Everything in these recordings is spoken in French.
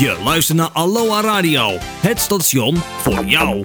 Je luistert naar Aloha Radio, het station voor jou.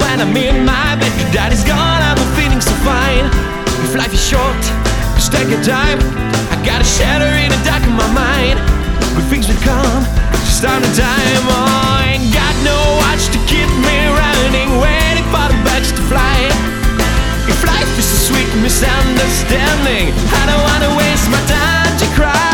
when I'm in my bed. Daddy's gone, I'm feeling so fine. If life is short, just take your time. I got a shadow in the dark of my mind. When things will come, just time to time. Oh, ain't got no watch to keep me running, waiting for the birds to fly. If life is a sweet misunderstanding, I don't wanna waste my time to cry.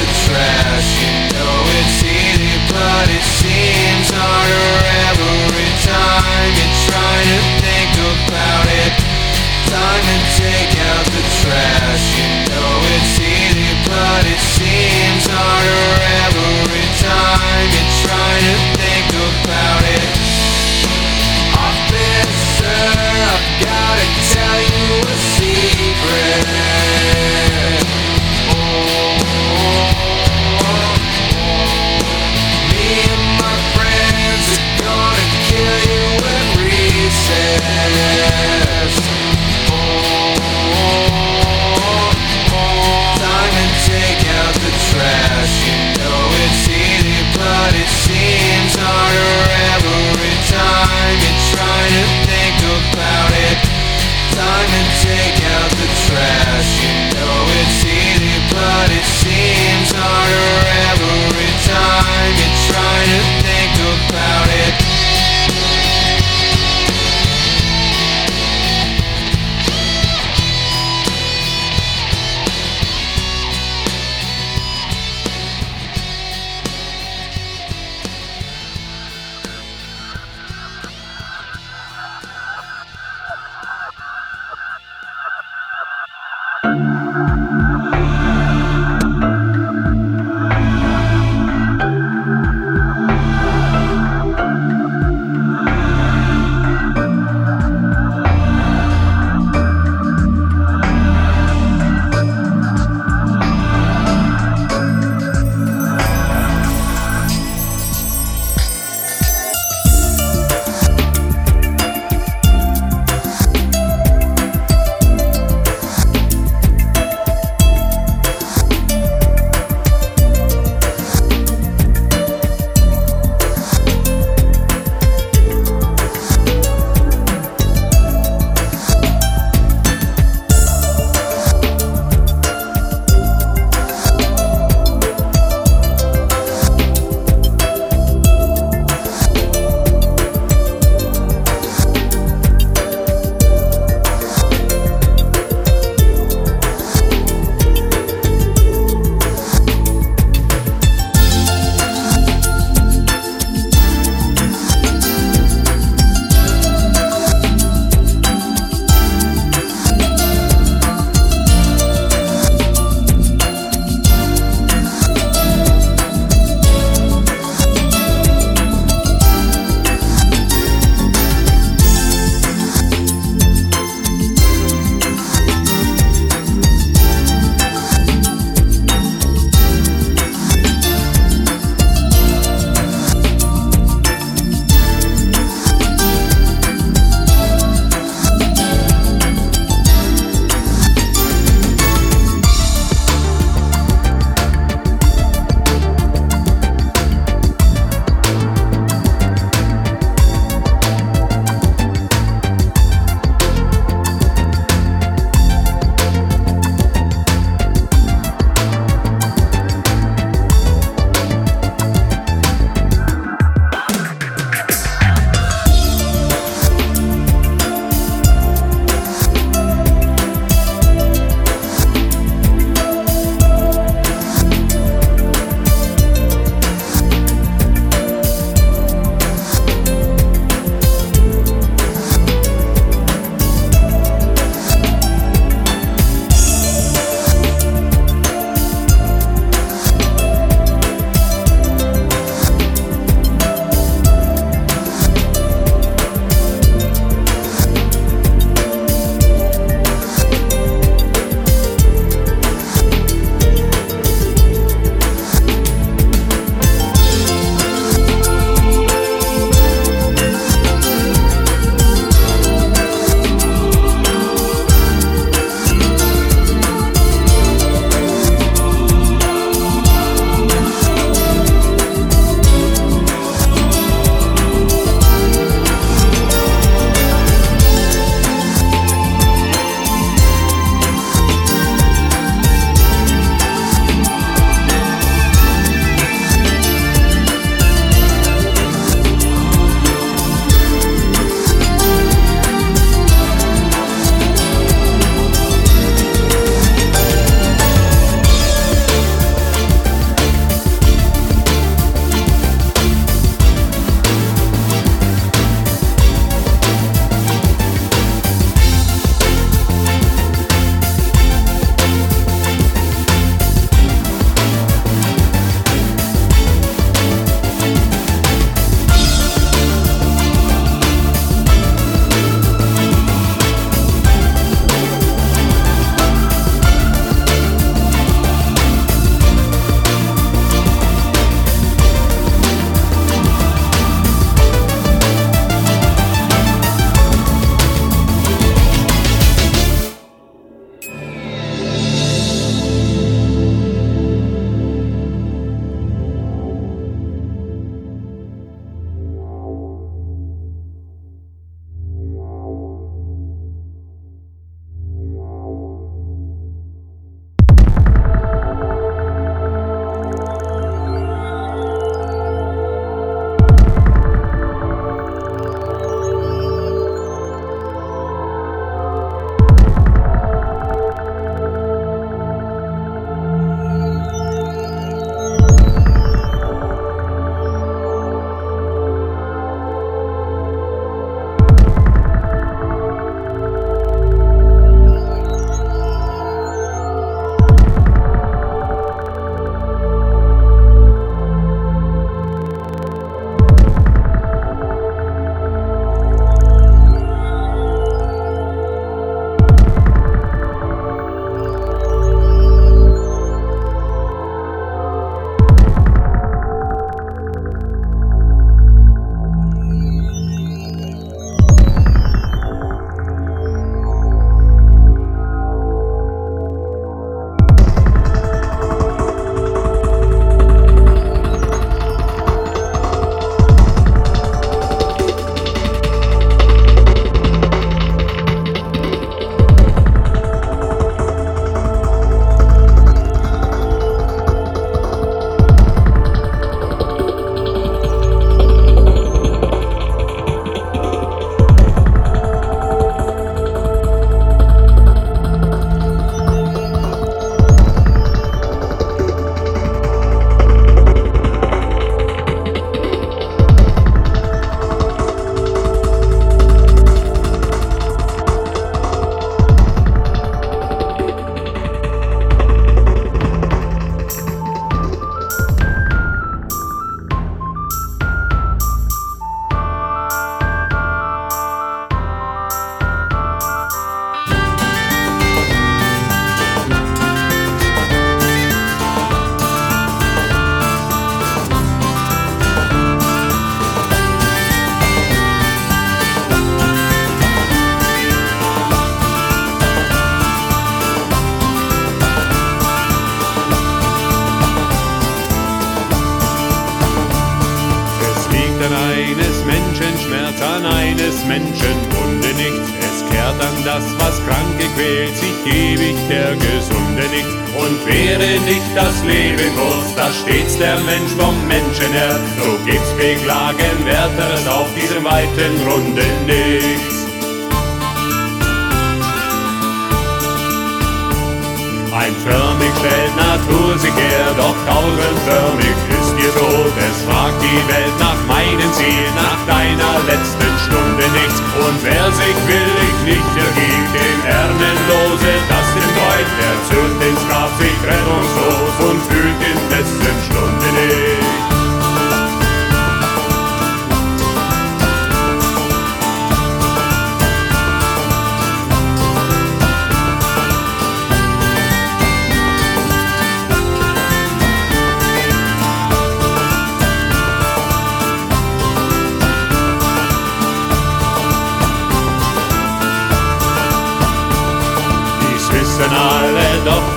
the trash. You know it's easy but it seems harder every time You try to think about it. Time to take out the trash. You know it's easy but it seems harder every time You try to think about it. Officer, I've gotta tell you a secret. time to take out the trash. You know it's easy, but it seems harder.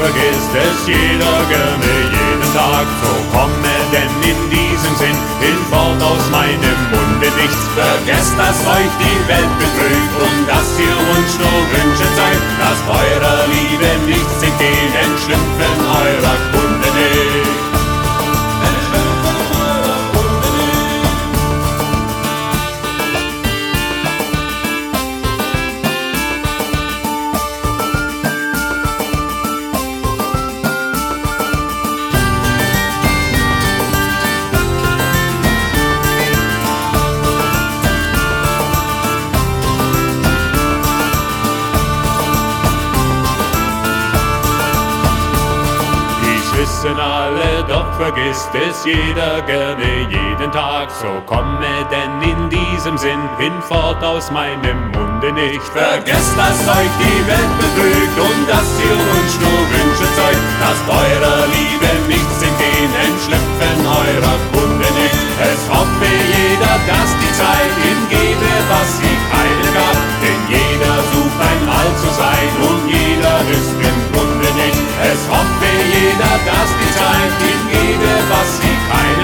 Vergisst es jeder gerne jeden Tag. So komme denn in diesem Sinn hinfort aus meinem Munde nichts. Vergesst, dass euch die Welt betrügt und dass ihr uns nur Wünsche seid. Lasst eurer Liebe nichts entgehen, denn Schlüpfen eurer Kunde nicht. Vergisst es jeder gerne jeden Tag. So komme denn in diesem Sinn hinfort aus meinem Munde nicht. Vergesst, dass euch die Welt betrügt und dass ihr uns nur Wünsche zeugt. Lasst eurer Liebe nichts entgehen, entschlüpfen eurer Kunde nicht. Es hoffe jeder, dass die Zeit ihm gebe, was sie keinem gab. Denn jeder sucht einmal zu sein und jeder ist im Grunde nicht. Es hoffe jeder, dass die Zeit ihm gebe, was sie keinem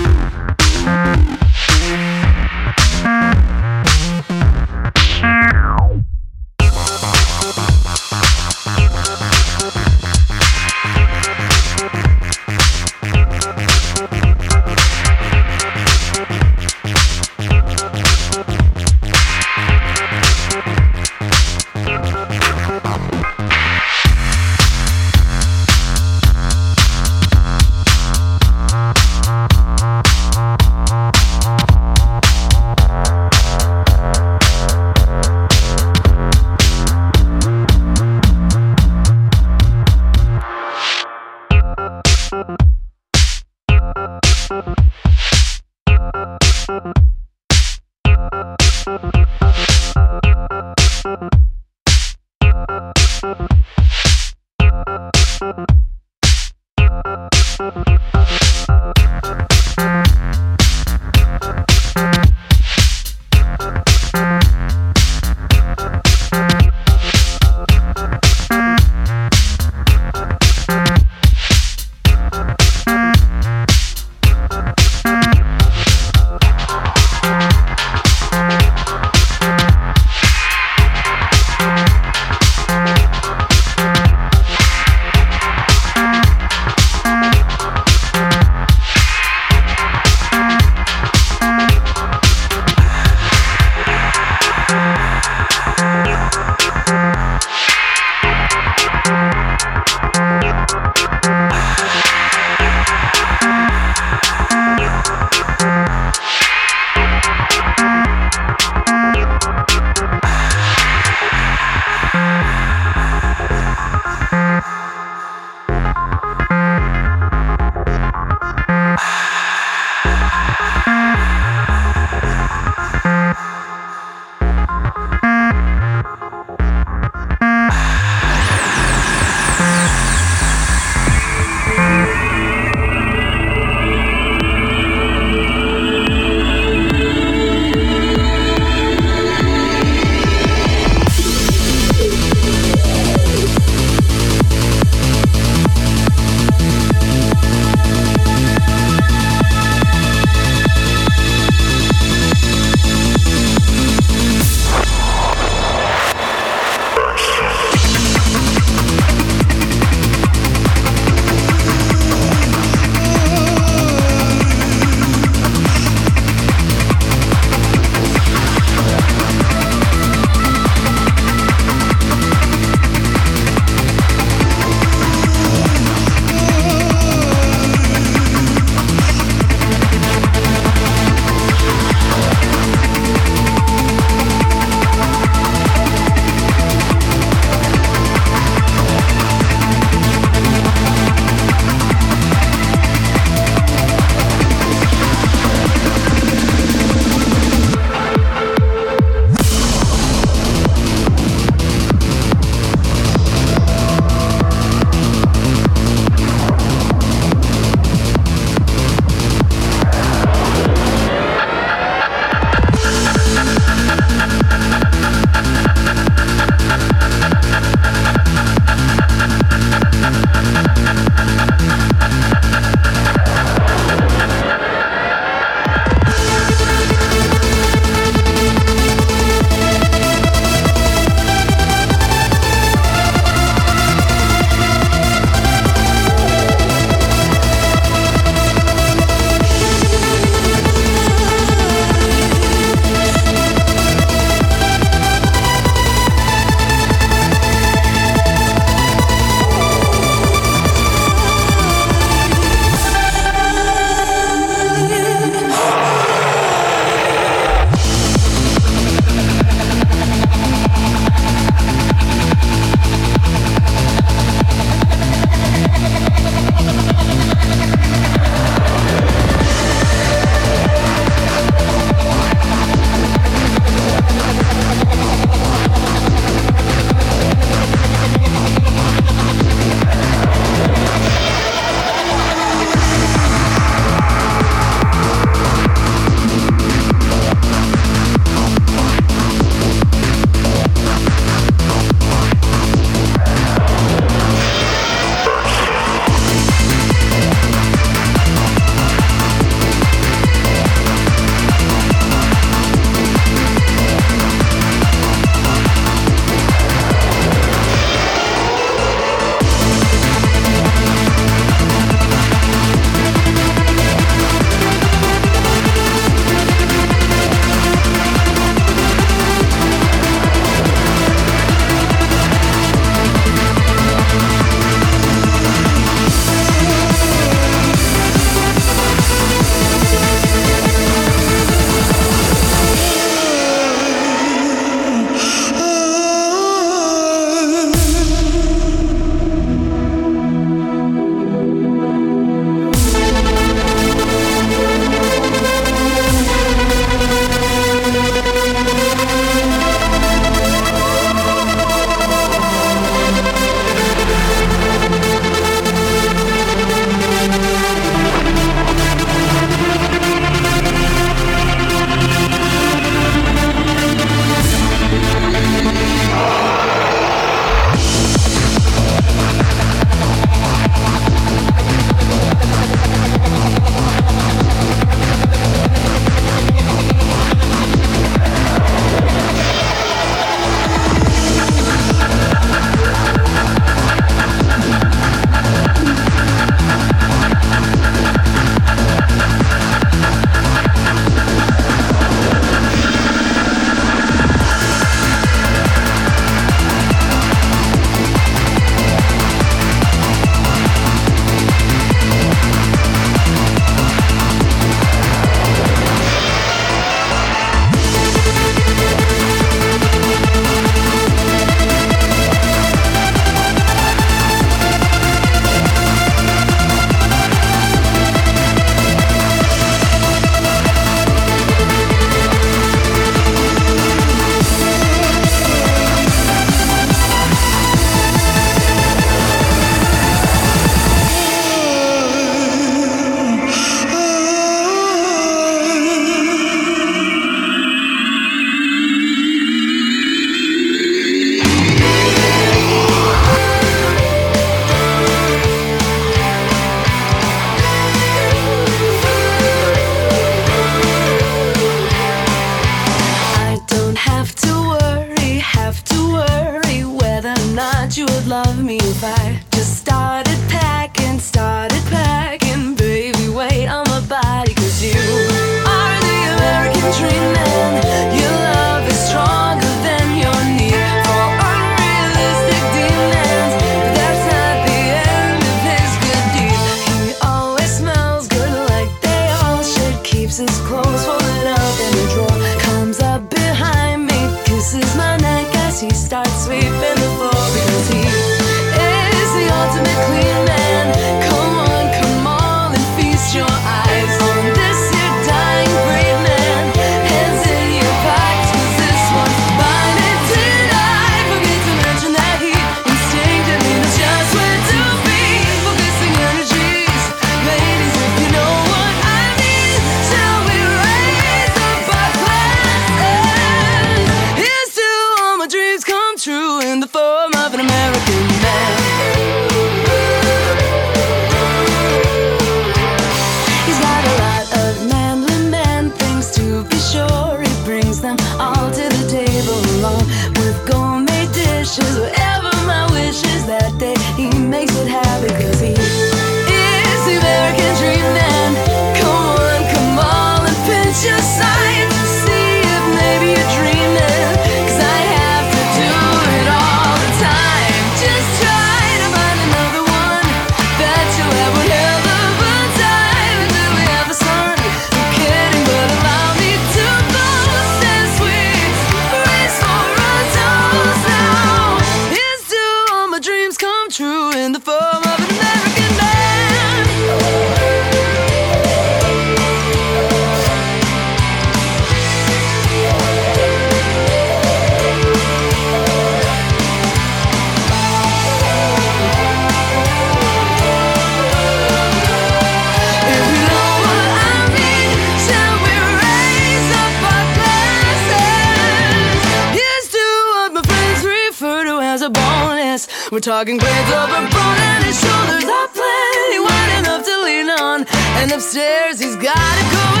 We're talking grades over bone and his shoulders are plenty wide enough to lean on. And upstairs he's got it going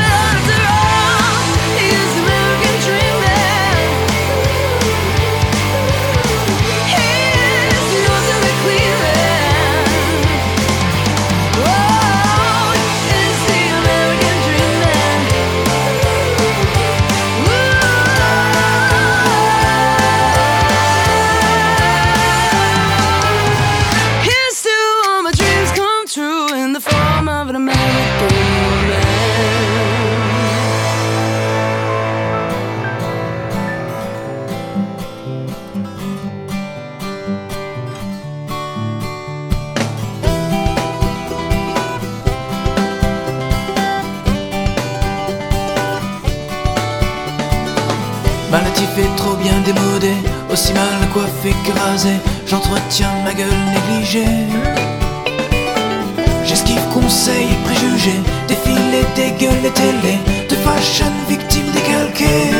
Est trop bien démodé, aussi mal coiffé que j'entretiens ma gueule négligée. J'esquive conseils et préjugés, défilés, des gueules et télé, de fashion victime décalquée.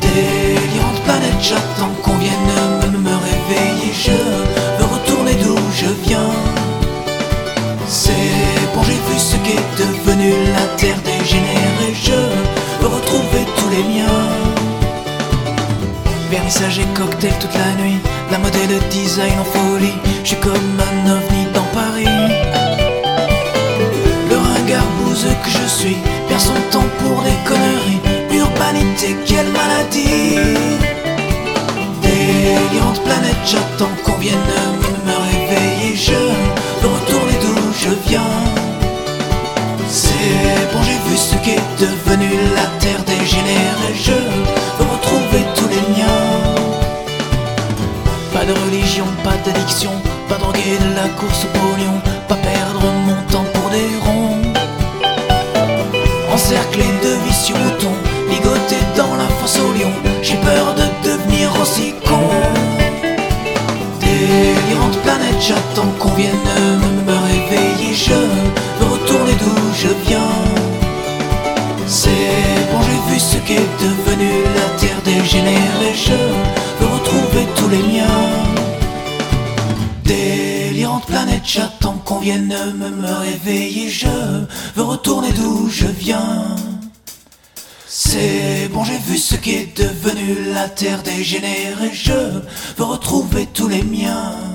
Délirante planète, j'attends qu'on vienne me, me réveiller, je veux retourner d'où je viens. C'est bon, j'ai vu ce qu'est devenu la terre dégénérée. Je Vernissage et cocktail toute la nuit. La mode et le design en folie. Je suis comme un ovni dans Paris. Le ringard bouseux que je suis perd son temps pour des conneries. Urbanité, quelle maladie! Délirante planète, j'attends qu'on vienne me, réveiller. Je veux retourner d'où je viens. C'est bon, j'ai vu ce qu'est devenu la terre dégénérée. Je pas d'addiction, pas droguer de la course au pognon, pas perdre mon temps pour des ronds. Encerclé de vicieux moutons, ligoté dans la fosse au lion, j'ai peur de devenir aussi con. Délirante planète, j'attends qu'on vienne me, me réveiller. Je veux retourner d'où je viens. C'est bon, j'ai vu ce qu'est devenu la terre dégénérée. Je veux retrouver tous les miens. Planète, j'attends qu'on vienne me, me réveiller. Je veux retourner d'où je viens. C'est bon, j'ai vu ce qui est devenu la terre dégénérée. Je veux retrouver tous les miens.